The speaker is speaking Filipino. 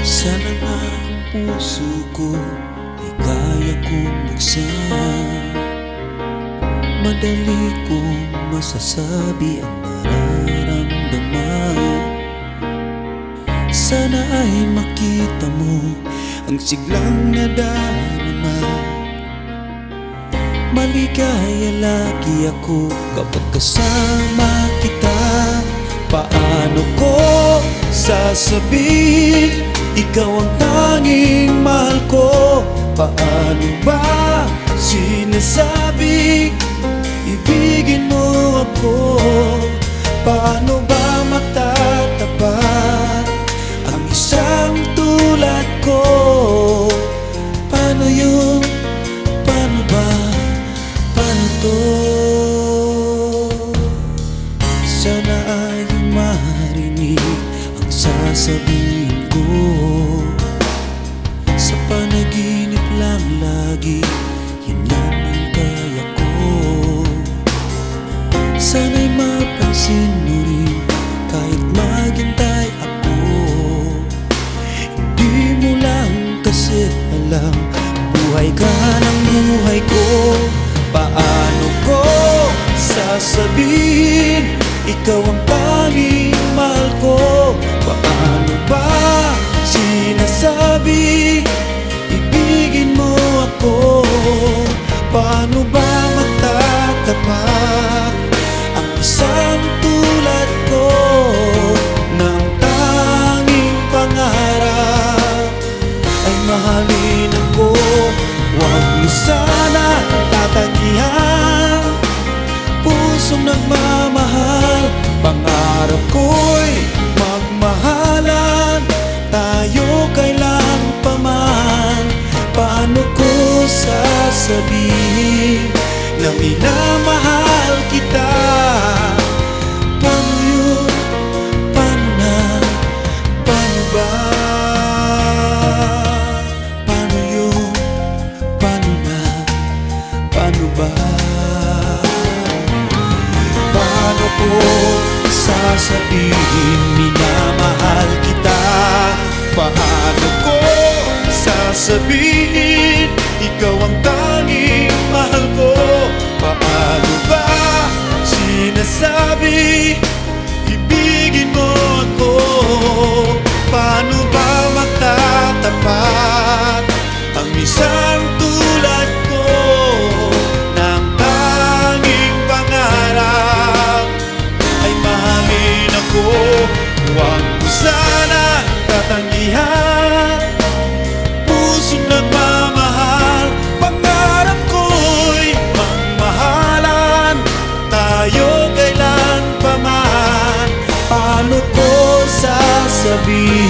Sana nga ang puso ko ay kaya kong buksan Madali kong masasabi ang nararamdaman. Sana ay makita mo ang siglang nadarama. Maligaya lagi ako kapag kasama kita. Paano ko sasabihin Ikaw ang tanging mahal ko Paano ba sinasabi Ibigin mo ako Paano ba matatapat Ang isang tulad ko Paano yun? Paano ba? Paano to? Sana ay marinig ang sasabihin ko lagi, yun lang ang kaya ko Sana'y mapansin mo rin kahit maghintay ako. Hindi mo lang kasi alam Buhay ka ng buhay ko. Paano ko sasabihin Ikaw ang tanging mahal Pangarap ko'y magmahalan Tayo kailan pa Paano ko sasabihin Na minamahal kita Paano yun? Paano na? Paano ba? Paano na? Paano ba? Sasabihin minamahal kita? Paano ko sasabihin ikaw ang tanging mahal ko? Paano ba sinasabi Tayo